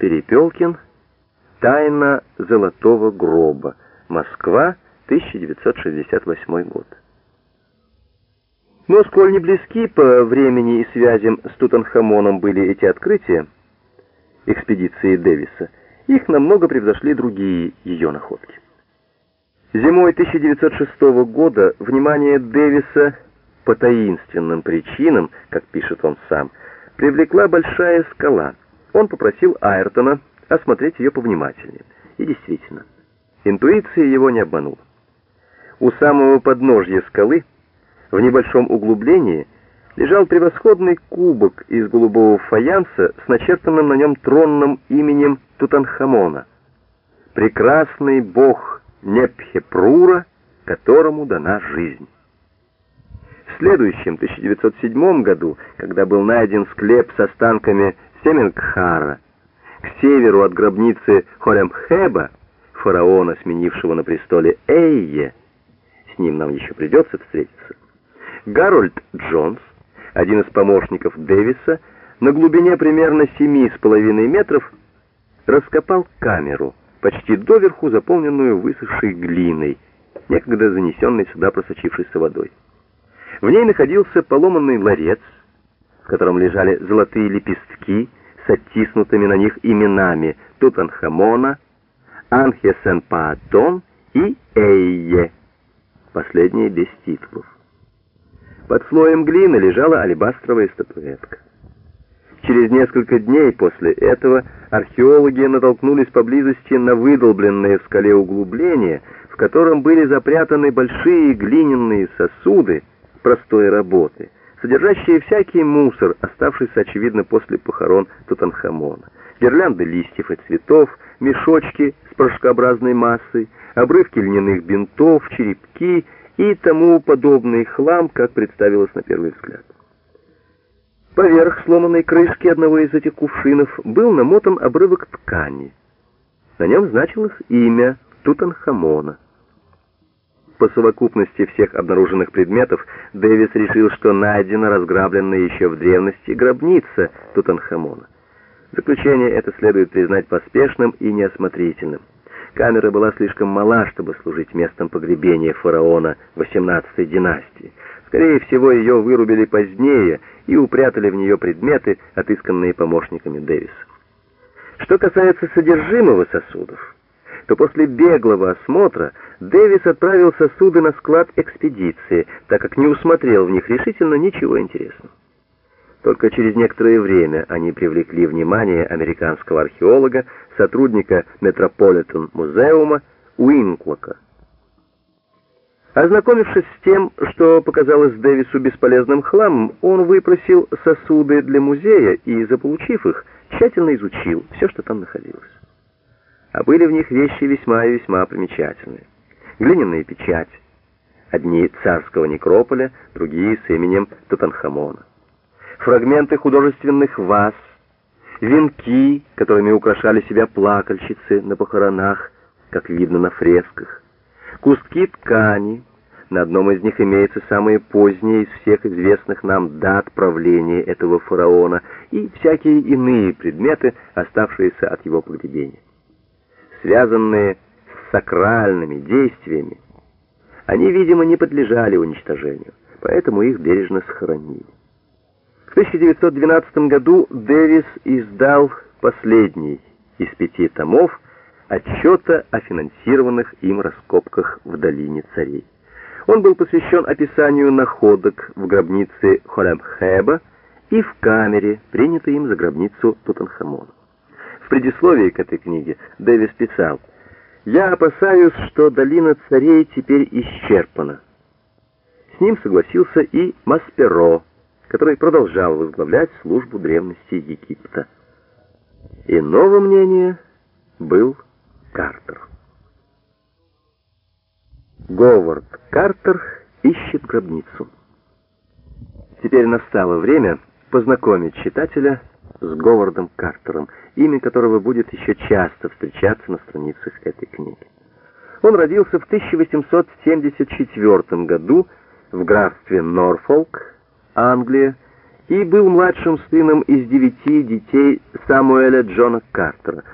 Перепелкин. Тайна золотого гроба. Москва, 1968 год. Но сколь не близки по времени и связям с Тутанхамоном были эти открытия экспедиции Дэвиса, их намного превзошли другие ее находки. Зимой 1906 года внимание Дэвиса по таинственным причинам, как пишет он сам, привлекла большая скала. Он попросил Айртона осмотреть ее повнимательнее. И действительно, интуиция его не обманула. У самого подножья скалы, в небольшом углублении, лежал превосходный кубок из голубого фаянса с начертанным на нем тронным именем Тутанхамона. Прекрасный бог Непхепрура, которому дана жизнь. В следующем, 1907 году, когда был найден склеп с останками Семенгхара, к северу от гробницы Хоремхеба, фараона, сменившего на престоле Эйе, с ним нам еще придется встретиться, Гарольд Джонс, один из помощников Дэвиса, на глубине примерно 7,5 метров раскопал камеру, почти доверху заполненную высохшей глиной, некогда занесенной сюда просочившейся водой. В ней находился поломанный ларец, котором лежали золотые лепестки с оттиснутыми на них именами Тутанхамона, Анхесенпаатон и Эйе, последние без титулов. Под слоем глины лежала алебастровая статуэтка. Через несколько дней после этого археологи натолкнулись поблизости на выдолбленное в скале углубление, в котором были запрятаны большие глиняные сосуды простой работы, содержащие всякий мусор, оставшийся, очевидно, после похорон Тутанхамона. Гирлянды листьев и цветов, мешочки с порошкообразной массой, обрывки льняных бинтов, черепки и тому подобный хлам, как представилось на первый взгляд. Поверх сломанной крышки одного из этих кувшинов был намотан обрывок ткани. На нем значилось имя Тутанхамона. По совокупности всех обнаруженных предметов Дэвис решил, что найдена разграбленная еще в древности гробница Тутанхамона. Заключение это следует признать поспешным и неосмотрительным. Камера была слишком мала, чтобы служить местом погребения фараона XVIII династии. Скорее всего, ее вырубили позднее и упрятали в нее предметы, отысканные помощниками Дэвиса. Что касается содержимого сосудов, то после беглого осмотра Дэвис отправил сосуды на склад экспедиции, так как не усмотрел в них решительно ничего интересного. Только через некоторое время они привлекли внимание американского археолога, сотрудника Метрополитен-музеума Уинклока. Ознакомившись с тем, что показалось Дэвису бесполезным хламом, он выпросил сосуды для музея и, заполучив их, тщательно изучил все, что там находилось. А были в них вещи весьма и весьма примечательные. Глиняная печать, одни царского некрополя, другие с именем Тутанхамона. Фрагменты художественных ваз, венки, которыми украшали себя плакальщицы на похоронах, как видно на фресках, куски ткани, на одном из них имеется самые поздние из всех известных нам дат правления этого фараона и всякие иные предметы, оставшиеся от его погребения. Связанные с сакральными действиями, они, видимо, не подлежали уничтожению, поэтому их бережно сохранили. В 1912 году Дэвис издал последний из пяти томов отчета о финансированных им раскопках в долине царей. Он был посвящен описанию находок в гробнице Холемхеба и в камере, принятой им за гробницу Тутанхамона. Предисловии к этой книге Дэвис писал «Я опасаюсь, что долина царей теперь исчерпана». С ним согласился и Масперо, который продолжал возглавлять службу древности Египта. Иного мнения был Картер. Говард Картер ищет гробницу. Теперь настало время познакомить читателя с Говардом Картером, имя которого будет еще часто встречаться на страницах этой книги. Он родился в 1874 году в графстве Норфолк, Англия, и был младшим сыном из девяти детей Самуэля Джона Картера.